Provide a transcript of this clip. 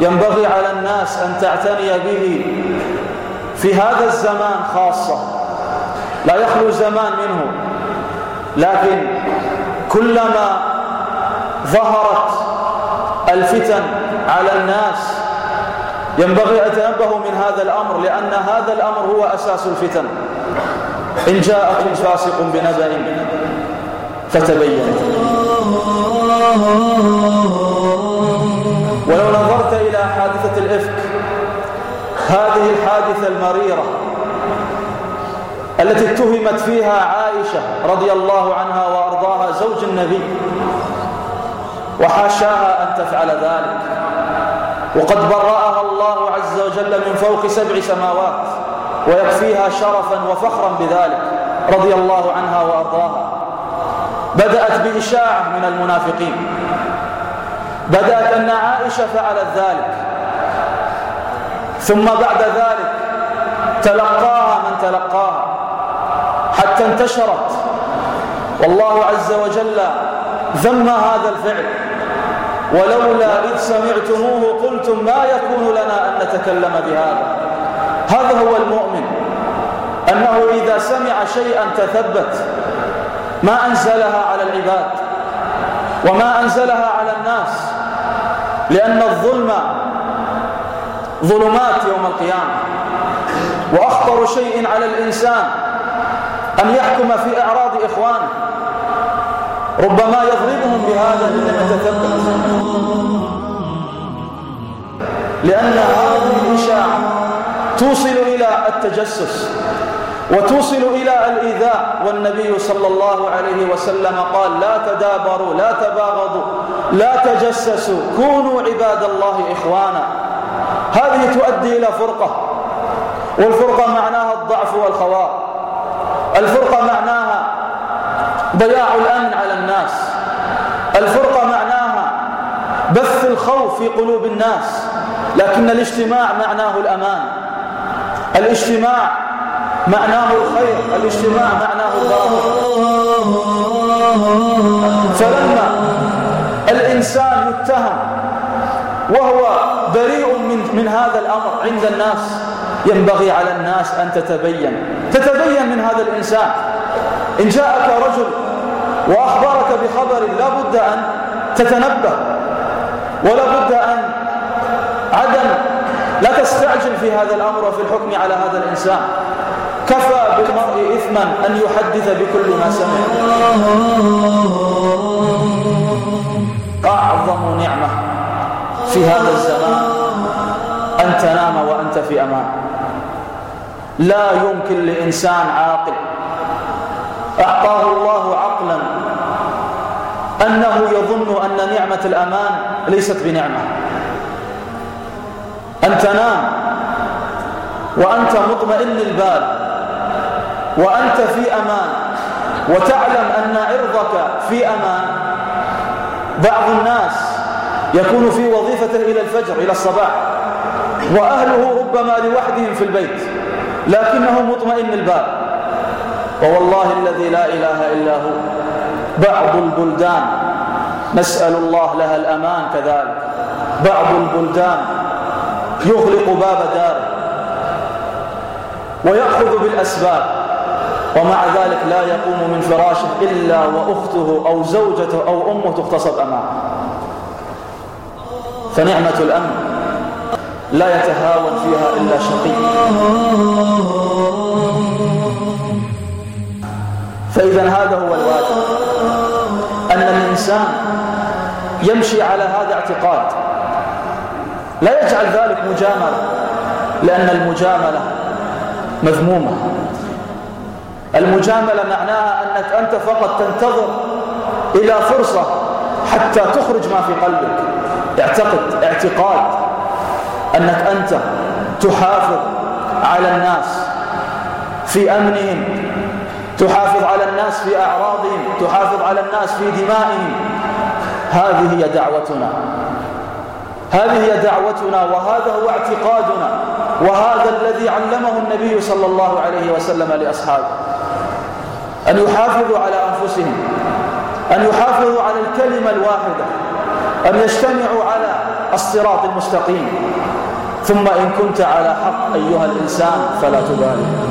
ينبغي على الناس أن تعتني به في هذا الزمان خاصة. لا يخلو زمان منه لكن كلما ظهرت الفتن على الناس ينبغي أن تنبهوا من هذا الأمر لأن هذا الأمر هو أساس الفتن. إن جاءكم فاسق بنبأ فتبين ولو نظرت إلى هذه الحادثة المريرة التي اتهمت فيها عائشة رضي الله عنها وأرضاها زوج النبي وحاشاها أن تفعل ذلك. وقد برأها الله عز وجل من فوق سبع سماوات ويكفيها شرفا وفخرا بذلك رضي الله عنها وأرضاها. بدأت بإشاعة من المنافقين. بدأت أن عائشة فعلت ذلك. ثم بعد ذلك تلقاها من تلقاها حتى انتشرت. والله عز وجل ذم هذا الفعل. ولولا إذ سمعتموه قلتم ما يكون لنا أن نتكلم بهذا؟ هذا هو المؤمن. أنه إذا سمع شيئا تثبت ما أنزلها على العباد وما أنزلها على الناس لأن الظلم ظلمات يوم القيامة. وأخطر شيء على الإنسان أن يحكم في أعراض إخوانه. ربما يضربهم بهذا الذي يتثبت لأن هذه الإشاعة توصل إلى التجسس وتوصل إلى الإيذاء. والنبي صلى الله عليه وسلم قال لا تدابروا لا تباغضوا لا تجسسوا كونوا عباد الله إخوانا. هذه تؤدي إلى فرقة والفرقة معناها الضعف والخوار الفرقة معناها ضياع الأمن على الناس. الفرقة معناها بث الخوف في قلوب الناس. لكن الاجتماع معناه الأمان. الاجتماع معناه الخير. الاجتماع معناه البركة فلما الإنسان يتهم وهو بريء من, هذا الأمر عند الناس ينبغي على الناس أن تتبين. تتبين من هذا الإنسان. إن جاءك رجل وأخبرك بخبر لا بد أن تتنبه ولا بد أن عدم لا تستعجل في هذا الأمر وفي الحكم على هذا الإنسان. كفى بالمرء إثما أن يحدث بكل ما سمع. أعظم نعمة في هذا الزمان. تنام وأنت في أمان. لا يمكن لإنسان عاقل. أعطاه الله عقلا. أنه يظن أن نعمة الأمان ليست بنعمة. أن تنام وأنت مطمئن البال وأنت في أمان وتعلم أن عرضك في أمان. بعض الناس يكون في وظيفته إلى الفجر إلى الصباح. وأهله ربما لوحدهم في البيت لكنه مطمئن البال ووالله الذي لا إله إلا هو بعض البلدان نسأل الله لها الأمان كذلك. بعض البلدان يغلق باب داره ويأخذ بالأسباب ومع ذلك لا يقوم من فراشه إلا وأخته أو زوجته أو أمه تغتصب أمامه. فنعمة الأمن. لا يتهاون فيها إلا شقي. فإذا هذا هو الواجب. أن الإنسان يمشي على هذا اعتقاد. لا يجعل ذلك مجاملة لأن المجاملة مذمومة. المجاملة معناها أنك أنت فقط تنتظر إلى فرصة حتى تخرج ما في قلبك. اعتقد اعتقاد. أنك أنت تحافظ على الناس في أمنهم تحافظ على الناس في أعراضهم تحافظ على الناس في دمائهم. هذه هي دعوتنا. هذه هي دعوتنا وهذا هو اعتقادنا وهذا الذي علمه النبي صلى الله عليه وسلم لأصحابه. أن يحافظوا على أنفسهم أن يحافظوا على الكلمة الواحدة أن يجتمعوا على الصراط المستقيم. ثم إن كنت على حق أيها الإنسان فلا تبالي.